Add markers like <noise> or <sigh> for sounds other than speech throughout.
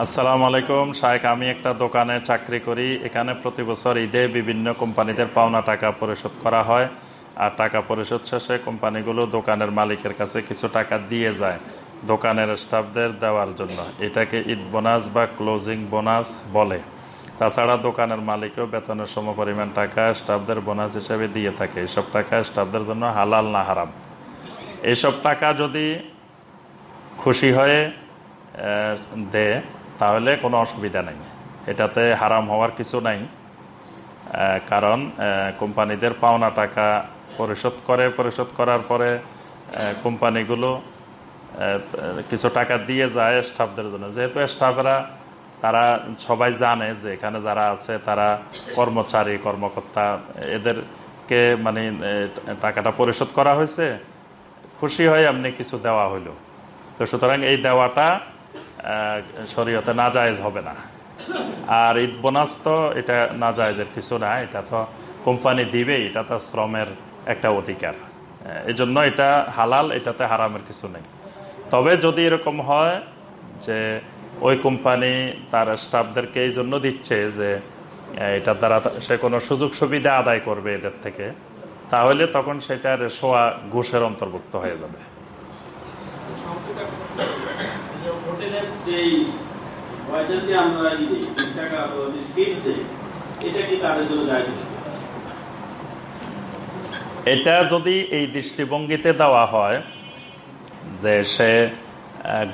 আসসালামু আলাইকুম শাহেক আমি একটা দোকানে চাকরি করি। এখানে প্রতি বছর ঈদে বিভিন্ন কোম্পানিদের পাওনা টাকা পরিশোধ করা হয় আর টাকা পরিশোধ শেষে কোম্পানিগুলো দোকানের মালিকের কাছে কিছু টাকা দিয়ে যায় দোকানের স্টাফদের দেওয়ার জন্য। এটাকে ঈদ বোনাস বা ক্লোজিং বোনাস বলে। তাছাড়া দোকানের মালিকও বেতনের সম পরিমাণ টাকা স্টাফদের বোনাস হিসেবে দিয়ে থাকে। এইসব টাকা স্টাফদের জন্য হালাল না হারাম। এইসব টাকা যদি খুশি হয়ে দেয় তাহলে কোনো অসুবিধা নেই। এটাতে হারাম হওয়ার কিছু নাই। কারণ কোম্পানিদের পাওনা টাকা পরিশোধ করে, পরিশোধ করার পরে কোম্পানিগুলো কিছু টাকা দিয়ে যায় স্টাফদের জন্য। যেহেতু স্টাফরা, তারা সবাই জানে যে এখানে যারা আছে, তারা কর্মচারী, কর্মকর্তা, এদেরকে মানে টাকাটা পরিশোধ করা হয়েছে। খুশি হয়ে আপনি কিছু দেওয়া হইল। তো সুতরাং এই দেওয়াটা আহ, না নাজায়েজ হবে না। আর ঈদ বোনাস তো এটা নাজায়েজের কিছু না এটা তো কোম্পানি দিবেই এটা তো শ্রমের একটা অধিকার। এই জন্য এটা হালাল এটাতে হারামের কিছু নেই। তবে যদি এরকম হয় যে ওই কোম্পানি তার স্টাফদেরকে এই জন্য দিচ্ছে যে এটা দ্বারা সে কোনো সুযোগ সুবিধা আদায় করবে এদের থেকে তাহলে তখন সেটার সোয়া ঘুষের অন্তর্ভুক্ত হয়ে যাবে। হোটেলের যেই আমরা বিশ টাকা ফিস এটা কি তাদের জন্য যায় এটা যদি এই দৃষ্টিভঙ্গিতে দেওয়া হয় যে সে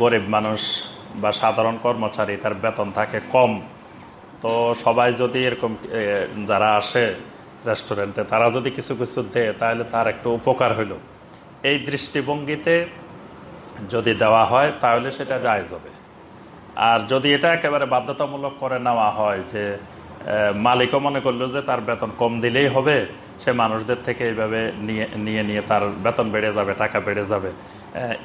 গরিব মানুষ বা সাধারণ কর্মচারী, তার বেতন থাকে কম, তো সবাই যদি এরকম যারা আসে রেস্টুরেন্টে, তারা যদি কিছু কিছু দেয়, তাহলে তার একটু উপকার হইল। এই দৃষ্টিভঙ্গিতে যদি দেওয়া হয়, তাহলে সেটা জায়জ হবে। আর যদি এটা একেবারে বাধ্যতামূলক করে নেওয়া হয় যে মালিকও মনে করল যে তার বেতন কম দিলেই হবে, সে মানুষদের থেকে এইভাবে নিয়ে নিয়ে নিয়ে তার বেতন বেড়ে যাবে, টাকা বেড়ে যাবে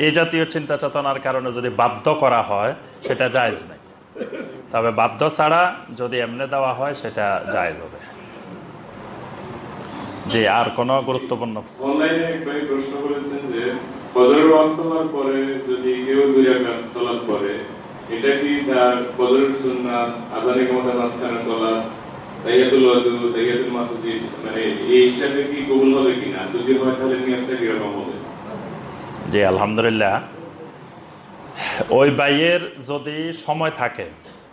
এই জাতীয় চিন্তা চেতনার কারণে যদি বাধ্য করা হয়, সেটা জায়জ নেই। তবে বাধ্য ছাড়া যদি এমনি দেওয়া হয়, সেটা জায়জ হবে। জি, আর কোনো গুরুত্বপূর্ণ প্রশ্ন করেছেন যে ফজরের ওয়াক্ত হওয়ার পরে, যদি কেউ এটা কি তার সুন্নাত? মাঝখানে চলা তাইয়াতুল তাইয়াতুল মানে এই হিসাবে কি কবুল হবে কিনা? যদি হয় তাহলে কীরকম হবে? জি, আলহামদুলিল্লাহ। ওই বাইয়ের যদি সময় থাকে,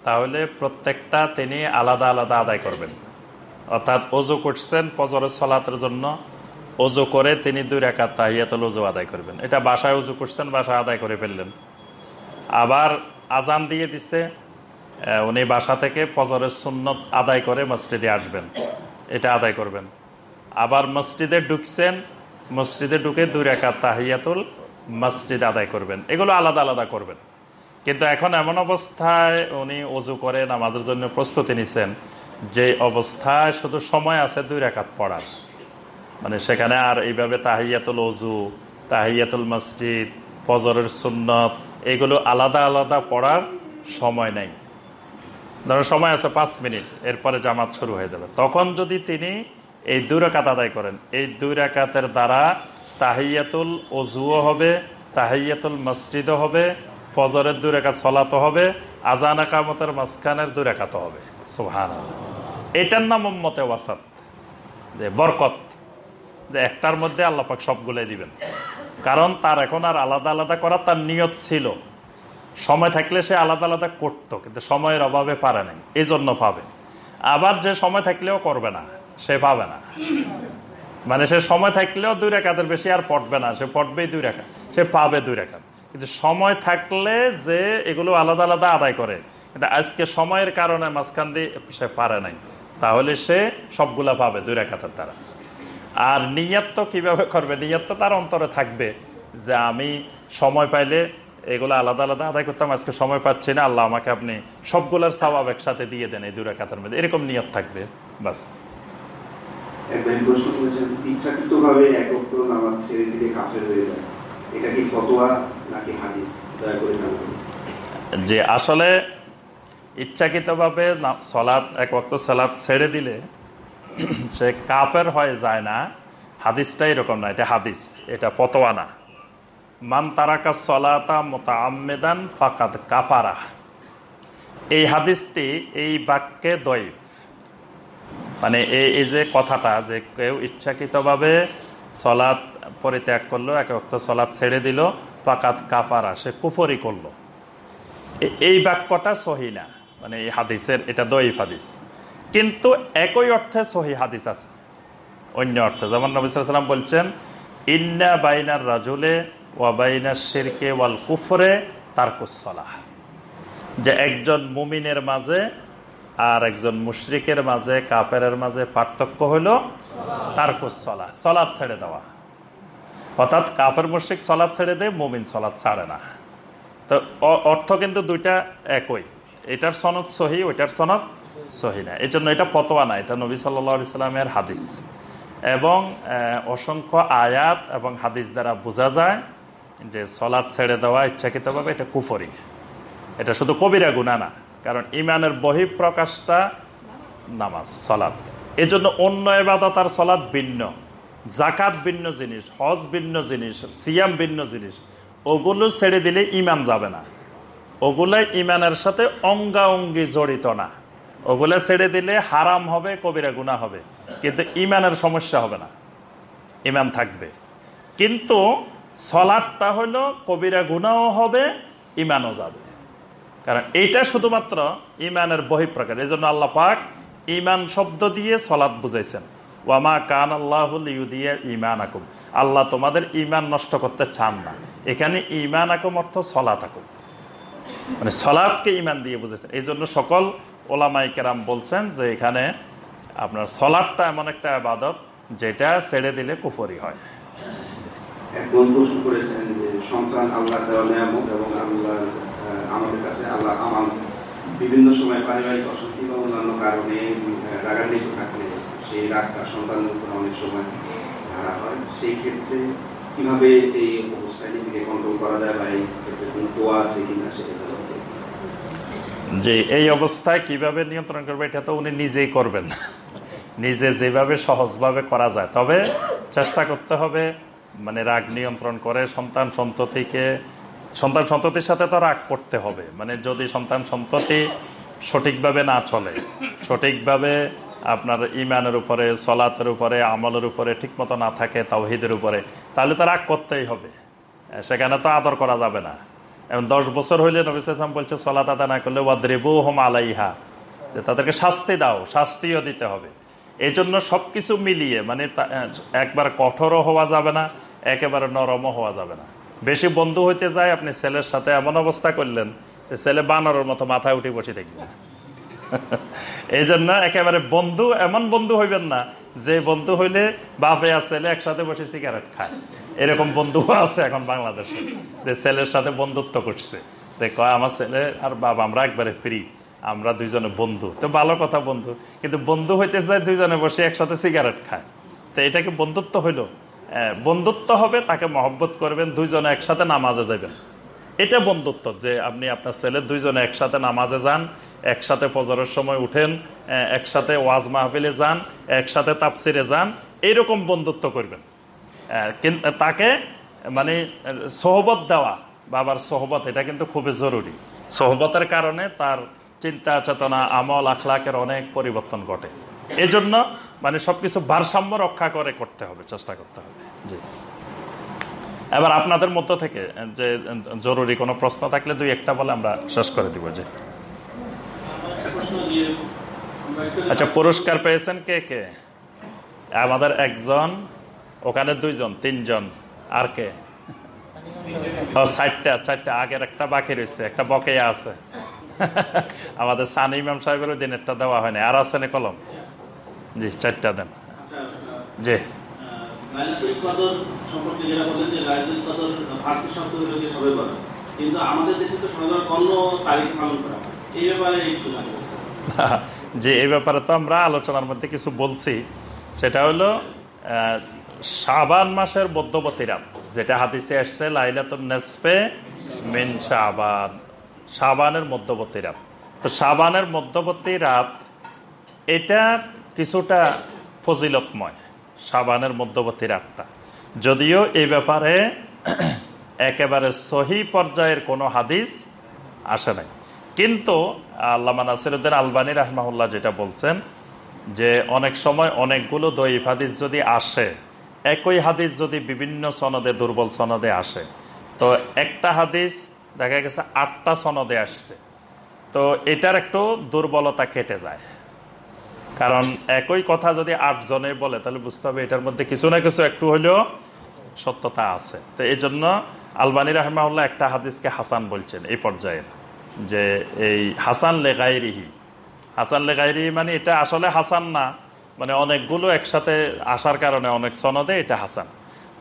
তাহলে প্রত্যেকটা তিনি আলাদা আলাদা আদায় করবেন। অর্থাৎ অজু করছেন ফজরের সলাতের জন্য অজু করে তিনি দুই রেখাত তাহিয়াতুল অজু আদায় করবেন। এটা বাসায় অজু করছেন বাসা আদায় করে ফেললেন। আবার আজান দিয়ে দিচ্ছে উনি বাসা থেকে ফজরের সুন্নত আদায় করে মসজিদে আসবেন। এটা আদায় করবেন। আবার মসজিদে ঢুকছেন, মসজিদে ঢুকে দুই রেখা তাহিয়াতুল মসজিদ আদায় করবেন। এগুলো আলাদা আলাদা করবেন। কিন্তু এখন এমন অবস্থায় উনি অজু করে নামাজের জন্য প্রস্তুতি নিছেন যে অবস্থায় শুধু সময় আছে দুই রেখাত পড়ার। মানে সেখানে আর এইভাবে তাহিয়াতুল অজু তাহিয়াতুল মসজিদ, ফজরের সুন্নত, এগুলো আলাদা আলাদা পড়ার সময় নেই। ধরো সময় আছে পাঁচ মিনিট, এরপরে জামাত শুরু হয়ে যাবে। তখন যদি তিনি এই দুই রাকাত আদায় করেন, এই দুই রাকাতের দ্বারা তাহিয়াতুল অজুও হবে, তাহিয়াতুল মসজিদও হবে, ফজরের দুই রেখাত হবে আজান একামতের মাঝখানের দুই হবে। সুহান এটার নাম মতে ওয়াসাত। যে বরকত। যে একটার মধ্যে আল্লাপাক সবগুলোই দিবেন। কারণ তার এখন আর আলাদা আলাদা করার তার নিয়ত ছিল। সময় থাকলে সে আলাদা আলাদা করতো, কিন্তু সময়ের অভাবে পারে নাই এই জন্য পাবে। আবার যে সময় থাকলেও করবে না, সে পাবে না। মানে সে সময় থাকলেও দুই রেখাতের বেশি আর পড়বে না, সে পড়বেই দুই রেখা, সে পাবে দুই রেখাত কিন্তু সময় থাকলে যে এগুলো আলাদা আলাদা আদায় করে, কিন্তু আজকে সময়ের কারণে মাঝখান দিয়ে সে পারে নাই, তাহলে সে সবগুলা পাবে দুই রেখাতের দ্বারা। আর নিয়ত তো কীভাবে করবে? নিয়ত তো তার অন্তরে থাকবে যে আমি সময় পাইলে এগুলো আলাদা আলাদা আদায় করতাম আজকে সময় পাচ্ছি না আল্লাহ আমাকে আপনি সবগুলোর স্বভাব একসাথে দিয়ে দেন এই দুই কাতার মধ্যে। এরকম নিয়ত থাকবে বাস। যে আসলে ইচ্ছাকৃতভাবে সলাৎ এক ওয়াক্ত সালাদ ছেড়ে দিলে সে কাফের হয়ে যায় না হাদিসটা এরকম না, এটা হাদিস, এটা ফতোয়া না মান তারাকা সলাতা মোতা আমেদান ফাকাদ কাপারা এই হাদিসটি, এই বাক্যে দৈব মানে এই এই যে কথাটা যে কেউ ইচ্ছাকৃতভাবে সলাৎ পরিত্যাগ করল, এক অক্ত সলাৎ ছেড়ে দিল পাকাত কাপারা সে কুফরি করল। এই বাক্যটা সহি না। মানে এই হাদিসের, এটা দইফ হাদিস। কিন্তু একই অর্থে সহি হাদিস আছে। অন্য অর্থে, যেমন নবী সাল্লাম বলছেন, ইন্না বাইনার রাজুলে ওয়া বাইনার শিরকে ওয়াল কুফরে তারকুসলাহ যে একজন মুমিনের মাঝে আর একজন মুশরিকের মাঝে, কাফেরের মাঝে পার্থক্য হলো তারকুসলা সলাদ ছেড়ে দেওয়া। অর্থাৎ কাফের মুশরিক সলাদ ছেড়ে দেয়, মুমিন সলাদ ছাড়ে না। তো অর্থ কিন্তু দুইটা একই। এটার সনদ সহি, ওইটার সনদ সহি না। এই জন্য এটা ফতোয়া না, এটা নবী সাল্লা ইসলামের হাদিস। এবং অসংখ্য আয়াত এবং হাদিস দ্বারা বোঝা যায় যে সলাদ ছেড়ে দেওয়া ইচ্ছাকৃতভাবে এটা কুফরি। এটা শুধু কবিরা গুণা না, কারণ ইমানের বহিঃপ্রকাশটা নামাজ সলাদ এজন্য অন্য এবাদত আর সলাদ ভিন্ন। জাকাত ভিন্ন জিনিস, হজ ভিন্ন জিনিস, সিয়াম ভিন্ন জিনিস। ওগুলো ছেড়ে দিলে ইমান যাবে না। ওগুলো ইমানের সাথে অঙ্গাঙ্গি জড়িত না। ওগুলো ছেড়ে দিলে হারাম হবে, কবিরা গুণা হবে। কিন্তু ইমানের সমস্যা হবে না। ইমান থাকবে। কিন্তু সলাদটা হলো কবিরা গুণাও হবে ইমানও যাবে। কারণ এইটা শুধুমাত্র ইমানের বহিঃপ্রকার এই জন্য আল্লাহ পাক ইমান শব্দ দিয়ে সলাদ বুঝাইছেন। ওয়ামা কান আল্লাহ ইউদিয়া ইমান আকুম আল্লাহ তোমাদের ইমান নষ্ট করতে চান না। এখানে ইমান আকুম অর্থ সলাত আকুম। মানে সলাদকে ইমান দিয়ে বুঝেছেন এই জন্য সকল ওলামাই কেরাম বলছেন যে এখানে আপনার সলাদটা এমন একটা আবাদত যেটা ছেড়ে দিলে কুফরি হয় সন্তান আল্লাহ এবং আল্লাহ আমাদের কাছে আল্লাহ বিভিন্ন সময় সন্তানের অনেক সময় ক্ষেত্রে কীভাবে এই অবস্থায় কন্ট্রোল করা যায় বা এই ক্ষেত্রে কোনো আছে কিনা সেটা। যে এই অবস্থায় কীভাবে নিয়ন্ত্রণ করবে, এটা তো উনি নিজেই করবেন। <laughs> নিজে যেভাবে সহজভাবে করা যায়। তবে চেষ্টা করতে হবে মানে রাগ নিয়ন্ত্রণ করে সন্তান সন্ততিকে, সন্তান সন্ততির সাথে তো রাগ করতে হবে। মানে যদি সন্তান সন্ততি সঠিকভাবে না চলে, সঠিকভাবে আপনার ইমানের উপরে, সলাতের উপরে, আমলের উপরে ঠিকমতো না থাকে, তাওহিদের উপরে, তাহলে তো রাগ করতেই হবে। সেখানে তো আদর করা যাবে না। এবং দশ বছর হইলে নবী সালাম বলছে, সলাত আদা না করলে ওয়াদ্রিবু হোম আলাইহা। যে তাদেরকে শাস্তি দাও, শাস্তিও দিতে হবে। এই জন্য সব কিছু মিলিয়ে মানে একবার কঠোরও হওয়া যাবে না, একেবারে নরমও হওয়া যাবে না। বেশি বন্ধু হইতে যায়, আপনি ছেলের সাথে এমন অবস্থা করলেন যে ছেলে বানরের মতো মাথায় উঠে বসে দেখবেন <laughs> এই জন্য একেবারে বন্ধু, এমন বন্ধু হইবেন না, যে বন্ধু হইলে বাপে আর ছেলে একসাথে বসে সিগারেট খায়। এরকম বন্ধু আছে এখন বাংলাদেশে। যে ছেলের সাথে বন্ধুত্ব করছে। যে কয়, আমার ছেলে আর বাবা, আমরা একবারে ফ্রি আমরা দুইজনে বন্ধু। তো ভালো কথা বন্ধু। কিন্তু বন্ধু হইতে চায় দুইজনে বসে একসাথে সিগারেট খায়। তো এটাকে বন্ধুত্ব হইল? বন্ধুত্ব হবে, তাকে মহব্বত করবেন, দুইজনে একসাথে নামাজে যাবেন এটা বন্ধুত্ব যে আপনি আপনার ছেলে দুইজনে একসাথে নামাজে যান, একসাথে ফজরের সময় উঠেন একসাথে ওয়াজ মাহফিলে যান, একসাথে তাপসিরে যান এইরকম বন্ধুত্ব করবেন। তাকে মানে সহবত দেওয়া, বাবার সহবত, এটা কিন্তু খুবই জরুরি। সহবতের কারণে তার চিন্তা, চেতনা, আমল, আখলাকের অনেক পরিবর্তন ঘটে। এজন্য মানে সবকিছু ভারসাম্য রক্ষা করে করতে হবে, চেষ্টা করতে হবে। জি। এবার আপনাদের মধ্য থেকে, যে, জরুরি কোনো প্রশ্ন থাকলে দুই একটা বলে আমরা শেষ করে দিব যে আচ্ছা পুরস্কার পেয়েছেন কে কে? আমাদের একজন ওখানে দুইজন, তিনজন। আর কে? চারটা চারটা আগের একটা বাকি রয়েছে, একটা বকেয়া আছে। আমাদের সানি ইমাম সাহেবের দিনেরটা দেওয়া হয়নি আর আছে না কলম? জি, চারটা দেন। জি। <laughs> যে। এই ব্যাপারে একটু তো আমরা আলোচনার মধ্যে কিছু বলছি। সেটা হলো শাবান মাসের মধ্যবর্তী রাত যেটা হাদিসে আসছে, লাইলাতুন নেসপে মিন শাবান। শাবানের মধ্যবর্তী রাত তো শাবানের মধ্যবর্তী রাত, এটা কিছুটা ফজিলতময় সাবানের মধ্যবর্তী রাতটা। যদিও এই ব্যাপারে একেবারে সহি পর্যায়ের কোনো হাদিস আসে নাই। কিন্তু আল্লামা নাসিরুদ্দিন আলবানী রহমাউল্লাহ যেটা বলছেন, যে অনেক সময় অনেকগুলো দইফ হাদিস যদি আসে একই হাদিস যদি বিভিন্ন সনদে, দুর্বল সনদে আসে, তো একটা হাদিস দেখা গেছে আটটা সনদে আসছে। তো এটার একটু দুর্বলতা কেটে যায়। কারণ একই কথা যদি আটজনে বলে, তাহলে বুঝতে হবে এটার মধ্যে কিছু না কিছু একটু হলেও সত্যতা আছে। তো এই জন্য আলবানী রহমাউল্লাহ একটা হাদিসকে হাসান বলছেন এই পর্যায়ের যে এই হাসান লেগাইরিহি হাসান লেগাইরিহি মানে এটা আসলে হাসান না মানে অনেকগুলো একসাথে আসার কারণে অনেক সনদে এটা হাসান।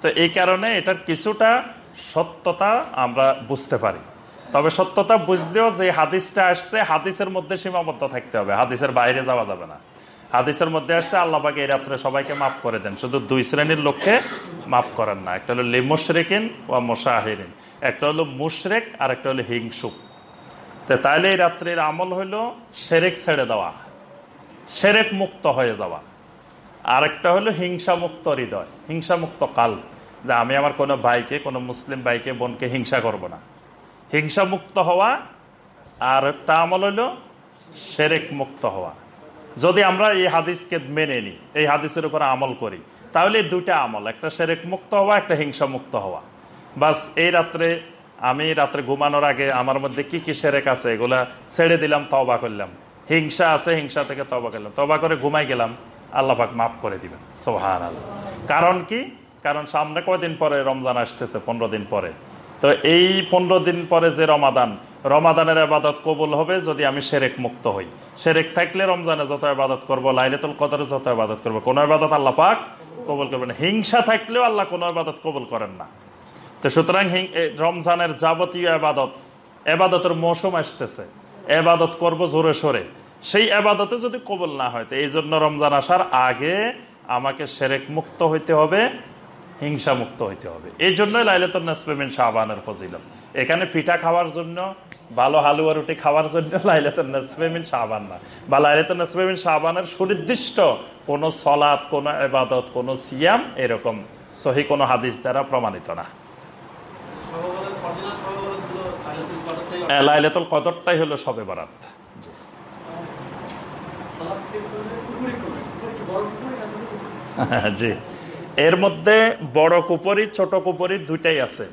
তো এই কারণে এটার কিছুটা সত্যতা আমরা বুঝতে পারি। তবে সত্যতা বুঝলেও যে হাদিসটা আসছে, হাদিসের মধ্যে সীমাবদ্ধ থাকতে হবে। হাদিসের বাইরে যাওয়া যাবে না। হাদিসের মধ্যে আসছে আল্লাহকে এই রাত্রে সবাইকে মাফ করে দেন। শুধু দুই শ্রেণির লোককে মাফ করেন না। একটা হলো লিমুশরেকিন ও মোশাহিরিন। একটা হলো মুশরেক আর একটা হলো হিংসুক। তো তাইলে এই রাত্রির আমল হলো সেরেক ছেড়ে দেওয়া। সেরেক মুক্ত হয়ে যাওয়া। আরেকটা হলো হিংসা মুক্ত হৃদয় হিংসা মুক্ত কাল। যে আমি আমার কোনো ভাইকে, কোনো মুসলিম ভাইকে, বোনকে হিংসা করব না। হিংসা মুক্ত হওয়া আর একটা আমল হলো সেরেক মুক্ত হওয়া। যদি আমরা এই হাদিসকে মেনে নিই, এই হাদিসের উপর আমল করি, তাহলে দুইটা আমল, একটা সেরেক মুক্ত হওয়া, একটা হিংসা মুক্ত হওয়া। বাস এই রাত্রে, আমি রাত্রে ঘুমানোর আগে আমার মধ্যে কি কি সেরেক আছে, এগুলা ছেড়ে দিলাম তবা করলাম। হিংসা আছে, হিংসা থেকে তবা করলাম। তবা করে ঘুমাই গেলাম, আল্লাহ পাক মাফ করে দিবেন। সোহান আল্লাহ কারণ কি? কারণ সামনে কয়দিন পরে রমজান আসতেছে? পনেরো দিন পরে। তো এই পনেরো দিন পরে যে রমাদান, রমাদানের আবাদত কবুল হবে যদি আমি সেরেক মুক্ত হই। সেরেক থাকলে রমজানে যত আবাদত করব, লাইলেতুল কদরে যত আবাদত করব, কোনো আবাদত আল্লাহ পাক কবুল করবেন হিংসা থাকলেও আল্লাহ কোনো আবাদত কবুল করেন না। তো সুতরাং রমজানের যাবতীয় আবাদত এবাদতের মৌসুম আসতেছে। এবাদত করব জোরে সোরে। সেই আবাদতে যদি কবুল না হয় তো এই জন্য রমজান আসার আগে আমাকে সেরেক মুক্ত হইতে হবে হিংসা মুক্ত হইতে হবে। এই জন্যই লাইলাতুল নাসপেমিন শাহবানের ফজিলত। এখানে পিঠা খাওয়ার জন্য ভালো হালুয়া রুটি খাওয়ার জন্য <laughs> লাইলাতুল নাসপেমিন শাহবান না। বা লাইলাতুল নাসপেমিন শাহবানের সুনির্দিষ্ট কোনো সলাৎ কোনো এবাদত কোনো সিয়াম এরকম সহি কোনো হাদিস দ্বারা প্রমাণিত না। লাইলাতুল কদরটাই হলো সবে বরাত। <laughs> জি। এর মধ্যে বড় কুপরি, ছোট কুপরি দুইটাই আছে।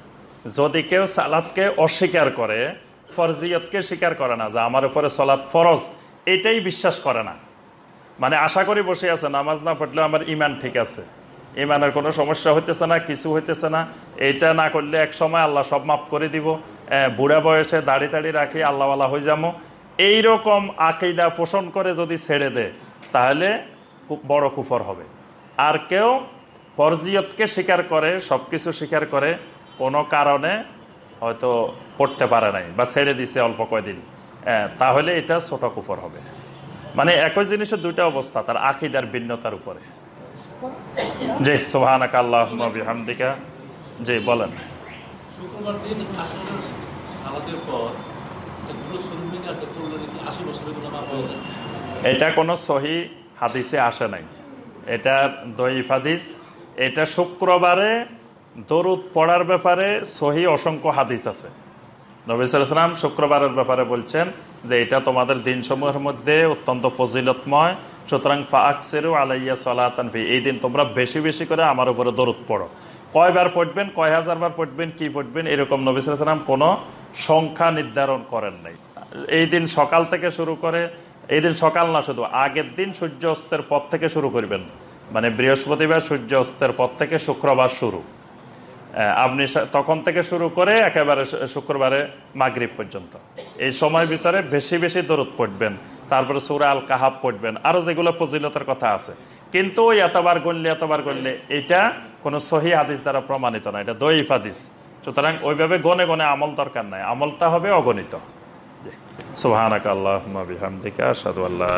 যদি কেউ সালাদকে অস্বীকার করে, ফরজিয়তকে স্বীকার করে না যে আমার উপরে সলাদ ফরজ, এটাই বিশ্বাস করে না। মানে আশা করি বসে আছে, নামাজ না পড়লে আমার ইমান ঠিক আছে। ইমানের কোনো সমস্যা হইতেছে না, কিছু হইতেছে না। এইটা না করলে এক সময় আল্লাহ সব মাফ করে দিব। বুড়া বয়সে দাড়ি তাড়ি রাখি, আল্লাহওয়ালা হয়ে যাব। এইরকম আকিদা পোষণ করে যদি ছেড়ে দেয়, তাহলে বড় কুফর হবে। আর কেউ ফরজিয়তকে স্বীকার করে সব কিছু স্বীকার করে, কোনো কারণে হয়তো পড়তে পারে নাই বা ছেড়ে দিছে অল্প কয়দিন তাহলে এটা ছোট কুফর হবে। মানে একই জিনিসের দুইটা অবস্থা, তার আকিদার ভিন্নতার উপরে। জি সোহানাক আল্লাহ হামদিকা জি, বলেন। শুক্রবার দিন পর এটা কোনো সহি হাদিসে আসে নাই। এটা দইফ হাদিস। এটা শুক্রবারে দরুদ পড়ার ব্যাপারে সহি অসংখ্য হাদিস আছে। নবিসাম শুক্রবারের ব্যাপারে বলছেন যে এটা তোমাদের দিনসমূহের মধ্যে অত্যন্ত ফজিলতময়। সুতরাং ফাকসেরু আলাইয়া সলাতান ফি, এই দিন তোমরা বেশি বেশি করে আমার উপরে দরুদ পড়ো। কয়বার পড়বেন, কয় হাজার বার পড়বেন, কি পড়বেন, এরকম নবিসাম কোনো সংখ্যা নির্ধারণ করেন নাই। এই দিন সকাল থেকে শুরু করে, এই দিন সকাল না শুধু, আগের দিন সূর্য অস্তের পর থেকে শুরু করবেন। মানে বৃহস্পতিবার সূর্য অস্তের পর থেকে শুক্রবার শুরু। আপনি তখন থেকে শুরু করে একেবারে শুক্রবারে মাগরিব পর্যন্ত। এই সময়ের ভিতরে বেশি বেশি দরদ পড়বেন, তারপরে সুরা আল কাহাব পড়বেন, আরও যেগুলো ফজিলতের কথা আছে। কিন্তু ওই এতবার গণলে এতবার গণলে, এটা কোনো সহি হাদিস দ্বারা প্রমাণিত না, এটা দইফ হাদিস। সুতরাং ওইভাবে গনে গনে আমল দরকার নাই। আমলটা হবে অগণিত। সুবহানাক আল্লাহুম্মা বিহামদিকা, আশহাদু আল্লা